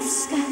sky.